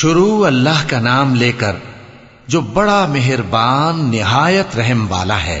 शुरू अल्लाह का नाम लेकर जो बड़ा मेहरबान निहायत रहम वाला है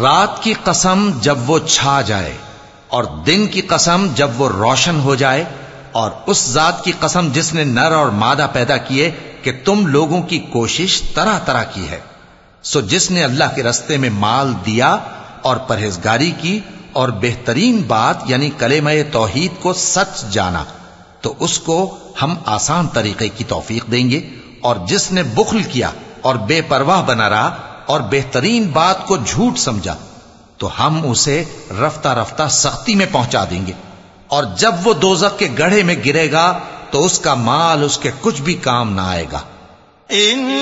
रात की कसम जब वो छा जाए और दिन की कसम जब वो रोशन हो जाए और उस जात की कसम जिसने नर और मादा पैदा किए कि तुम लोगों की कोशिश तरह तरह की है। सो जिसने अल्लाह के रस्ते में माल दिया और परहेजगारी की और बेहतरीन बात यानी कलेमय तोहीद को सच जाना तो उसको हम आसान तरीके की तौफीक देंगे और जिसने बुखल किया और बेपरवाह बना रहा और बेहतरीन बात को झूठ समझा तो हम उसे रफ्ता रफ्ता सख्ती में पहुँचा देंगे। और जब वो दोजक के गढ़े में गिरेगा तो उसका माल उसके कुछ भी काम ना आएगा। इन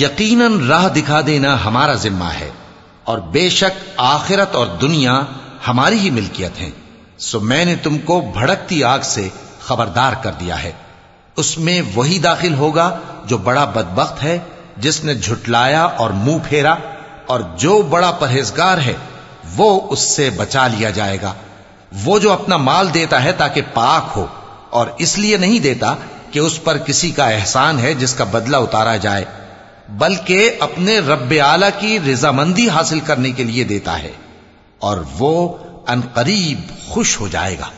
यकीनन राह दिखा देना हमारा जिम्मा है और बेशक आखिरत और दुनिया हमारी ही मिल्कियत है। सो मैंने तुमको भड़कती आग से खबरदार कर दिया है। उसमें वही दाखिल होगा जो बड़ा बदबख्त है, जिसने झुटलाया और मुँह फेरा, और जो बड़ा परहेजगार है, वो उससे बचा लिया जाएगा। वो जो अपना माल देता है ताकि पाक हो, और इसलिए नहीं देता कि उस पर किसी का एहसान है जिसका बदला उतारा जाए, बल्कि अपने रब आला की रजामंदी हासिल करने के लिए देता है। और वो अनकरीब खुश हो जाएगा।